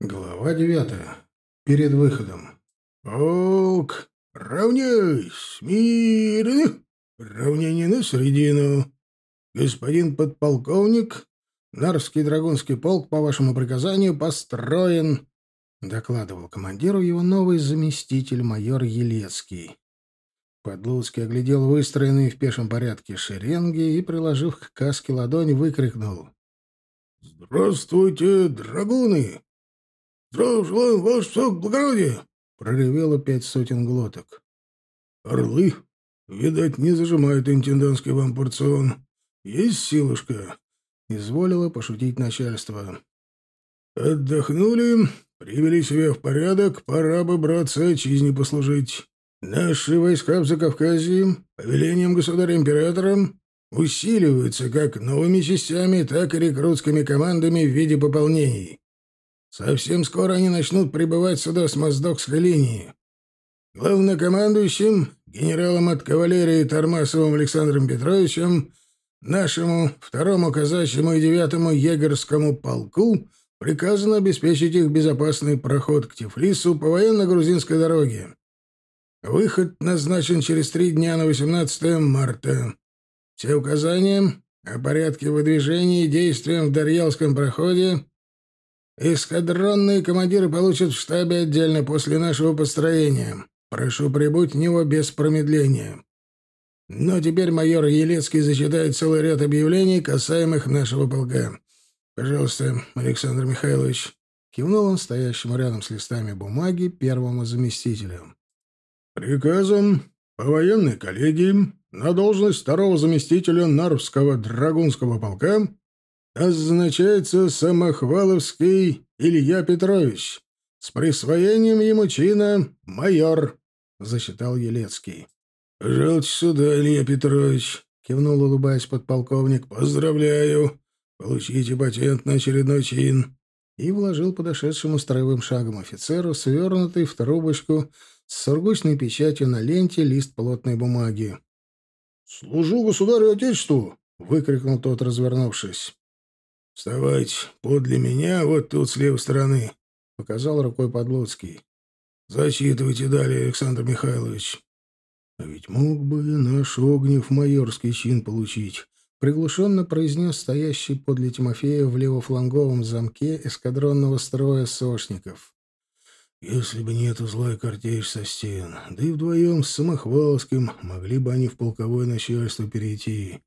Глава девятая. Перед выходом. «Полк! Равняй! Смирно! Равнение на середину! Господин подполковник, Нарвский драгунский полк по вашему приказанию построен!» — докладывал командиру его новый заместитель майор Елецкий. Подлуцкий оглядел выстроенные в пешем порядке шеренги и, приложив к каске ладонь, выкрикнул. «Здравствуйте, драгуны! «Здравия желаем, ваше высокоблагородие!» — проревело пять сотен глоток. «Орлы, видать, не зажимают интендантский вам порцион. Есть силушка?» — изволило пошутить начальство. «Отдохнули, привели себя в порядок, пора бы, братцы, отчизне послужить. Наши войска в Закавказье, по велениям государя-императора, усиливаются как новыми частями, так и рекрутскими командами в виде пополнений. Совсем скоро они начнут прибывать сюда с Моздокской линии. Главнокомандующим, генералом от кавалерии Тормасовым Александром Петровичем, нашему второму казачьему и девятому егерскому полку приказано обеспечить их безопасный проход к Тифлису по военно-грузинской дороге. Выход назначен через три дня на 18 марта. Все указания о порядке выдвижения и действиям в Дарьялском проходе Эскадронные командиры получат в штабе отдельно после нашего построения. Прошу прибыть в него без промедления. Но теперь майор Елецкий зачитает целый ряд объявлений, касаемых нашего полка. Пожалуйста, Александр Михайлович. Кивнул он стоящему рядом с листами бумаги первому заместителю. Приказом по военной коллегии на должность второго заместителя Нарвского драгунского полка назначается Самохваловский Илья Петрович. С присвоением ему чина майор, — засчитал Елецкий. — Пожалуйте сюда, Илья Петрович, — кивнул, улыбаясь подполковник. — Поздравляю. Получите патент на очередной чин. И вложил подошедшему строевым шагом офицеру свернутый в трубочку с сургучной печатью на ленте лист плотной бумаги. — Служу государю Отечеству! — выкрикнул тот, развернувшись. «Вставайте подле меня, вот тут, с левой стороны», — показал рукой Подлоцкий. «Зачитывайте далее, Александр Михайлович». «А ведь мог бы наш Огнев майорский чин получить», — приглушенно произнес стоящий подле Тимофея в левофланговом замке эскадронного строя сошников. «Если бы не эта злая картечь со стен, да и вдвоем с Самохвалским могли бы они в полковое начальство перейти».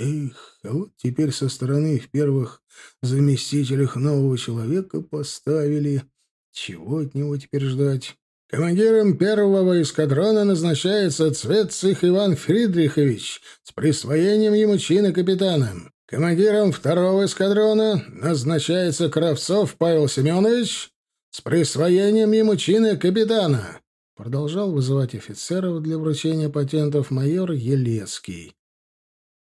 Эх, а вот теперь со стороны в первых заместителях нового человека поставили. Чего от него теперь ждать? Командиром первого эскадрона назначается Цветцих Иван Фридрихович с присвоением ему чина капитана. Командиром второго эскадрона назначается Кравцов Павел Семенович с присвоением ему чина капитана. Продолжал вызывать офицеров для вручения патентов майор Елецкий.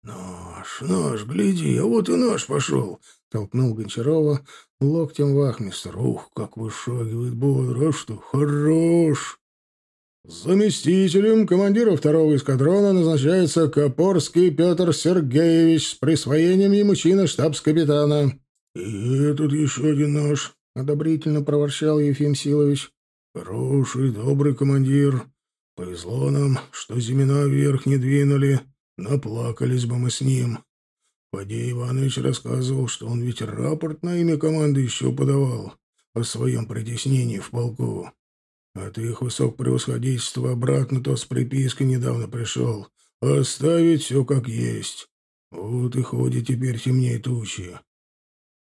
«Нож, нож, гляди, а вот и нож пошел!» — толкнул Гончарова локтем вахмистр. «Ух, как вышагивает бодро, что, хорош!» Заместителем командира второго эскадрона назначается Копорский Петр Сергеевич с присвоением ему чина штабс-капитана. «И этот еще один наш», — одобрительно проворчал Ефим Силович. «Хороший, добрый командир. Повезло нам, что Зимина вверх не двинули. Наплакались бы мы с ним. Фадей Иванович рассказывал, что он ведь рапорт на имя команды еще подавал о своем притеснении в полку. А ты их высокопревосходительство обратно то с припиской недавно пришел. Оставить все как есть. Вот и ходит теперь темнее тучи.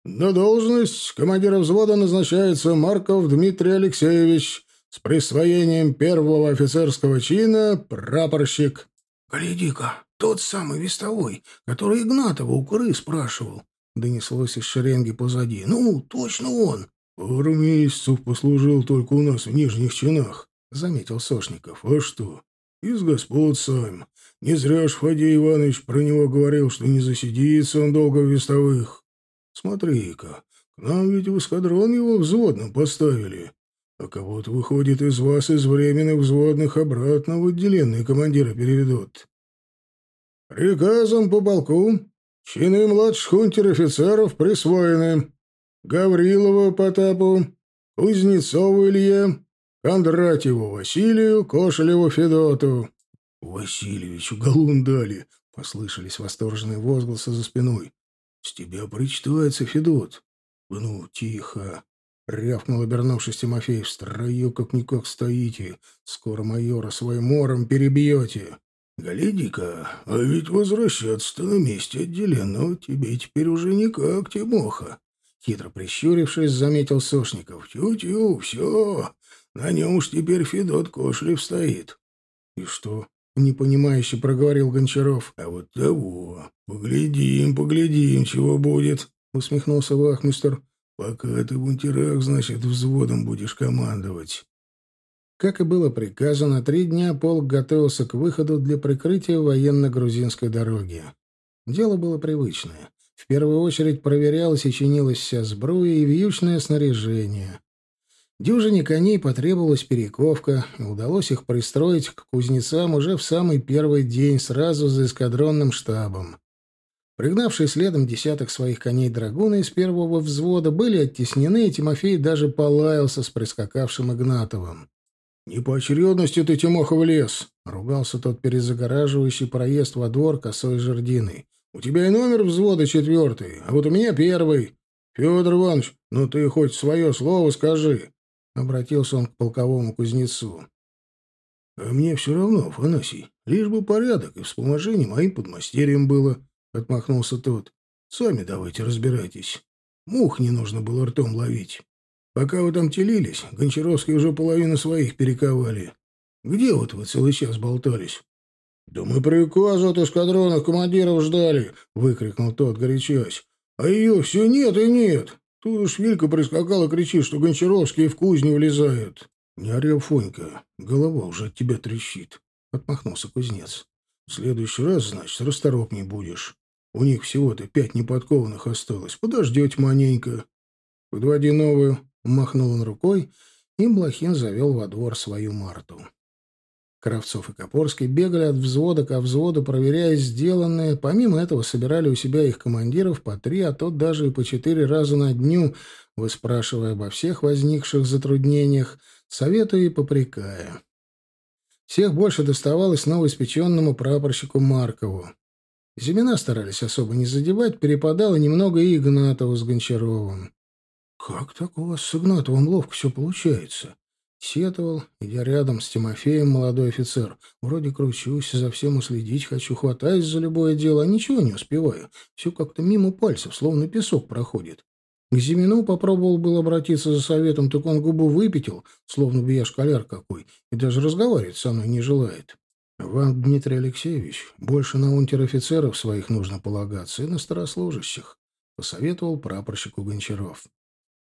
На должность командира взвода назначается Марков Дмитрий Алексеевич с присвоением первого офицерского чина прапорщик. «Гляди-ка, тот самый вестовой, который Игнатова у Куры спрашивал. Донеслось из шеренги позади. Ну, точно он. Пару месяцев послужил только у нас в нижних чинах, заметил Сошников. А что? Из господ сам. Не зря ж Фадей Иванович про него говорил, что не засидится он долго в вестовых. Смотри-ка, к нам ведь в эскадрон его взводным поставили. А кого-то, выходит, из вас, из временных взводных, обратно в отделенные командира переведут. Приказом по полку чины младших унтер-офицеров присвоены Гаврилову Потапу, Кузнецову Илье, Кондратьеву Василию, Кошелеву Федоту». «Васильевичу галун дали!» — послышались восторженные возгласы за спиной. «С тебя причитается, Федот!» «Ну, тихо!» — рявкнул, обернувшись Тимофей. «В строю как-никак стоите. Скоро майора своим мором перебьете!» «Гляди-ка, а ведь возвращаться-то на месте отделенного тебе теперь уже никак, Тимоха!» Хитро прищурившись, заметил Сошников. «Тю-тю, все, на нем уж теперь Федот Кошлев стоит». «И что?» — непонимающе проговорил Гончаров. «А вот того. Поглядим, поглядим, чего будет», — усмехнулся вахмистр. «Пока ты в унтерах, значит, взводом будешь командовать». Как и было приказано, три дня полк готовился к выходу для прикрытия военно-грузинской дороги. Дело было привычное. В первую очередь проверялась и чинилась вся сбруя и вьючное снаряжение. Дюжине коней потребовалась перековка, и удалось их пристроить к кузнецам уже в самый первый день, сразу за эскадронным штабом. Пригнавшие следом десяток своих коней драгуны из первого взвода были оттеснены, и Тимофей даже полаялся с прискакавшим Игнатовым. «Не по очередности ты, Тимоха, в лес!» — ругался тот перезагораживающий проезд во двор косой жердиной. «У тебя и номер взвода четвертый, а вот у меня первый. Федор Иванович, ну ты хоть свое слово скажи!» — обратился он к полковому кузнецу. «А мне все равно, Афанасий, лишь бы порядок и вспоможение моим подмастерьем было», — отмахнулся тот. «Сами давайте разбирайтесь. Мух не нужно было ртом ловить. Пока вы там телились, Гончаровские уже половину своих перековали. Где вот вы целый час болтались?» «Да мы приказа от эскадронов командиров ждали!» — выкрикнул тот, горячась. «А ее все нет и нет! Тут уж Вилька прискакала кричит, что Гончаровские в кузню влезают. Не ори, Фонька, голова уже от тебя трещит. Отмахнулся кузнец. В следующий раз, значит, расторопней будешь. У них всего-то пять неподкованных осталось. Подождете маненько. Подводи новую. Махнул он рукой, и Блохин завел во двор свою Марту. Кравцов и Копорский бегали от взвода к взводу, проверяя сделанное. Помимо этого собирали у себя их командиров по три, а то даже и по четыре раза на дню, выспрашивая обо всех возникших затруднениях, советуя и попрекая. Всех больше доставалось новоиспеченному прапорщику Маркову. Зимина старались особо не задевать, перепадало немного и Игнатову с Гончаровым. «Как так у вас с Игнатовым ловко все получается?» Сетовал, идя рядом с Тимофеем, молодой офицер. Вроде кручусь, за всем уследить хочу, хватаюсь за любое дело, а ничего не успеваю. Все как-то мимо пальцев, словно песок проходит. К Зимину попробовал был обратиться за советом, так он губу выпятил, словно бы я школяр какой, и даже разговаривать со мной не желает. Вам, Дмитрий Алексеевич, больше на унтер-офицеров своих нужно полагаться и на старослужащих, — посоветовал прапорщику Гончаров.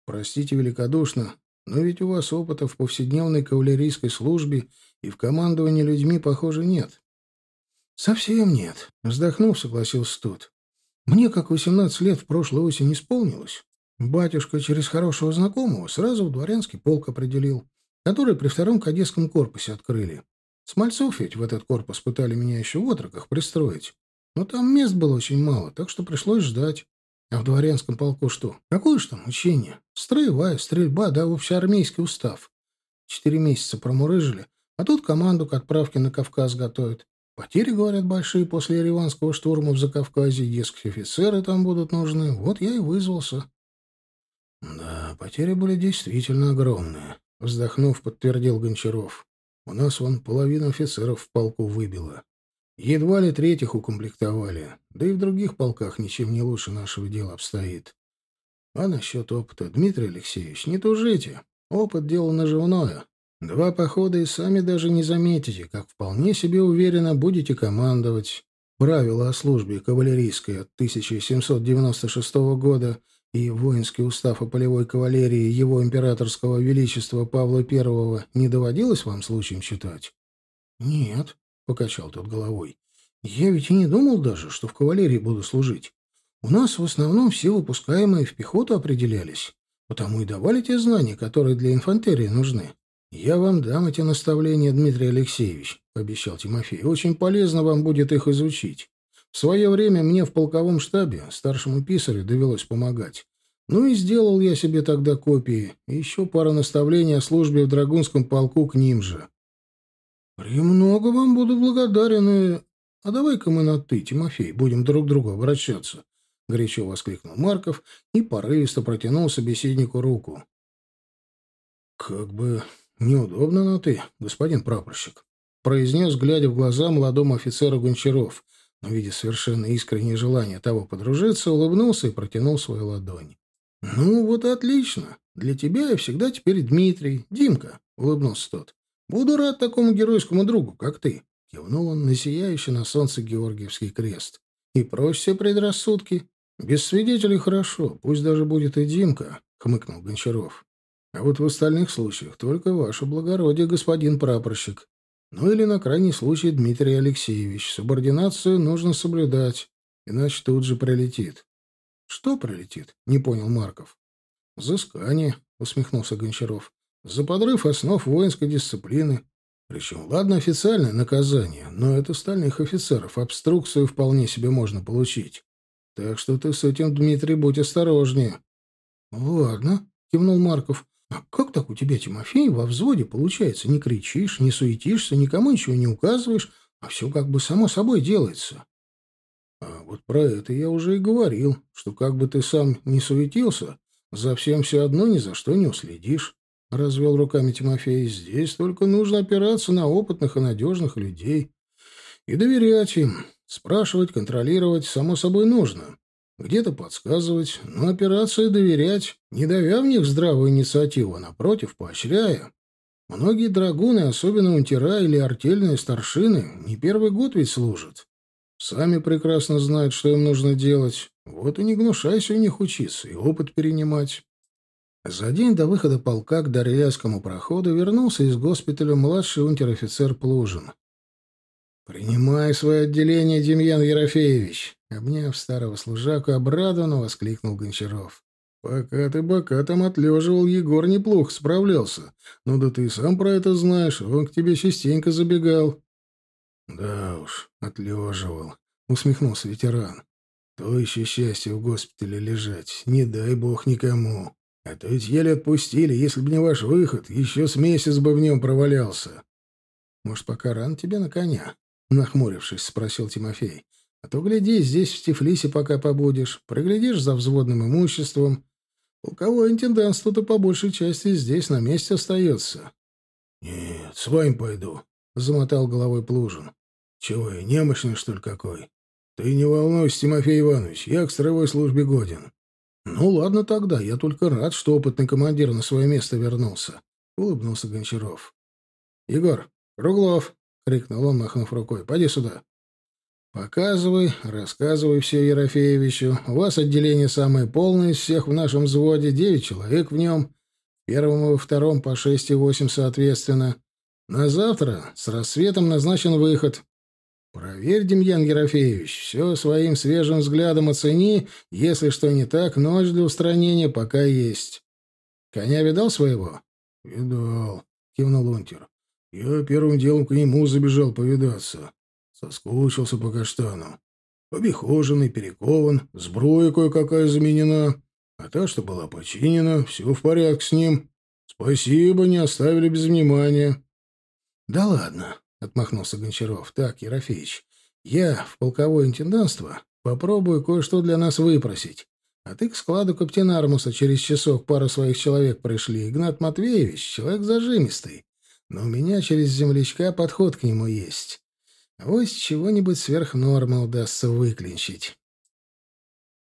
Простите великодушно, но ведь у вас опыта в повседневной кавалерийской службе и в командовании людьми, похоже, нет. Совсем нет, вздохнув, согласился тот. Мне, как восемнадцать лет в прошлой осень исполнилось, батюшка через хорошего знакомого сразу в дворянский полк определил, который при втором кадетском корпусе открыли. Смольцов ведь в этот корпус пытали меня еще в отроках пристроить. Но там мест было очень мало, так что пришлось ждать. А в дворянском полку что? Какое ж там учение? Строевая, стрельба, да общеармейский устав. Четыре месяца промурыжили, а тут команду к отправке на Кавказ готовят. Потери, говорят, большие после Ереванского штурма в Закавказье, дескать, офицеры там будут нужны. Вот я и вызвался. Да, потери были действительно огромные. Вздохнув, подтвердил Гончаров. У нас вон половину офицеров в полку выбило. Едва ли третьих укомплектовали, да и в других полках ничем не лучше нашего дела обстоит. А насчет опыта, Дмитрий Алексеевич, не тужите. Опыт — дело наживное. Два похода и сами даже не заметите, как вполне себе уверенно будете командовать. Правила о службе кавалерийской от 1796 года и воинский устав о полевой кавалерии его императорского величества Павла I не доводилось вам случаем читать? — Нет, — покачал тот головой. «Я ведь и не думал даже, что в кавалерии буду служить. У нас в основном все выпускаемые в пехоту определялись, потому и давали те знания, которые для инфантерии нужны. Я вам дам эти наставления, Дмитрий Алексеевич», — пообещал Тимофей. «Очень полезно вам будет их изучить. В свое время мне в полковом штабе старшему писарю довелось помогать. Ну и сделал я себе тогда копии. Еще пара наставлений о службе в Драгунском полку к ним же. «Премного вам буду благодарен, и... А давай-ка мы на «ты», Тимофей, будем друг к другу обращаться», — горячо воскликнул Марков и порывисто протянул собеседнику руку. «Как бы неудобно на «ты», господин прапорщик», — произнес, глядя в глаза молодому офицеру Гончаров, но, видя совершенно искреннее желание того подружиться, улыбнулся и протянул свою ладонь. «Ну, вот отлично. Для тебя я всегда теперь Дмитрий. Димка», — улыбнулся тот. «Буду рад такому геройскому другу, как ты», — кивнул он на сияющий на солнце Георгиевский крест. «И прочь все предрассудки. Без свидетелей хорошо, пусть даже будет и Димка», — хмыкнул Гончаров. «А вот в остальных случаях только ваше благородие, господин прапорщик. Ну или на крайний случай Дмитрий Алексеевич. Субординацию нужно соблюдать, иначе тут же прилетит». «Что пролетит?» — не понял Марков. «Взыскание», — усмехнулся Гончаров. «За подрыв основ воинской дисциплины. Причем, ладно, официальное наказание, но это стальных офицеров. Обструкцию вполне себе можно получить. Так что ты с этим, Дмитрий, будь осторожнее». «Ладно», — кивнул Марков. «А как так у тебя, Тимофей, во взводе получается? Не кричишь, не суетишься, никому ничего не указываешь, а все как бы само собой делается». А вот про это я уже и говорил, что как бы ты сам не суетился, за всем все одно ни за что не уследишь. Развел руками Тимофей. Здесь только нужно опираться на опытных и надежных людей. И доверять им. Спрашивать, контролировать, само собой, нужно. Где-то подсказывать, но опираться и доверять, не давя в них здравую инициативу, а напротив, поощряя. Многие драгуны, особенно унтера или артельные старшины, не первый год ведь служат. Сами прекрасно знают, что им нужно делать. Вот и не гнушайся у них учиться и опыт перенимать. За день до выхода полка к Дарьяскому проходу вернулся из госпиталя младший унтер-офицер Плужин. «Принимай свое отделение, Демьян Ерофеевич!» Обняв старого служаку, обрадованно воскликнул Гончаров. «Пока ты бока там отлеживал, Егор неплохо справлялся. Ну да ты сам про это знаешь, он к тебе частенько забегал». «Да уж, отлеживал», — усмехнулся ветеран. «То еще счастье в госпитале лежать, не дай бог никому. А то ведь еле отпустили, если бы не ваш выход, еще с месяц бы в нем провалялся». «Может, пока рано тебе на коня?» — нахмурившись, спросил Тимофей. «А то, гляди, здесь в Тифлисе пока побудешь, приглядишь за взводным имуществом. Полковое интендантство-то по большей части здесь на месте остается». «Нет, с вами пойду», — замотал головой Плужин. «Чего я, немощный, что ли, какой? Ты не волнуйся, Тимофей Иванович, я к строевой службе годен». «Ну, ладно тогда, я только рад, что опытный командир на свое место вернулся», — улыбнулся Гончаров. «Егор, Круглов!» — крикнул он, махнув рукой. «Поди сюда». «Показывай, рассказывай все Ерофеевичу. У вас отделение самое полное из всех в нашем взводе, девять человек в нем. В первом и во втором по шесть и восемь соответственно. На завтра с рассветом назначен выход. Проверь, Демьян Ерофеевич, все своим свежим взглядом оцени, если что не так, ночь для устранения пока есть. Коня видал своего? — Видал, — кивнул унтер. — Я первым делом к нему забежал повидаться. Соскучился по каштану. Обихоженный, перекован, сброя кое-какая заменена, а та, что была починена, все в порядке с ним. Спасибо, не оставили без внимания. — Да ладно, отмахнулся Гончаров. Так, Ерофеич, я в полковое интендантство попробую кое-что для нас выпросить. А ты к складу каптена Армуса через часок пару своих человек пришли. Игнат Матвеевич — человек зажимистый. Но у меня через землячка подход к нему есть. Вось чего-нибудь сверх нормы удастся выклинчить.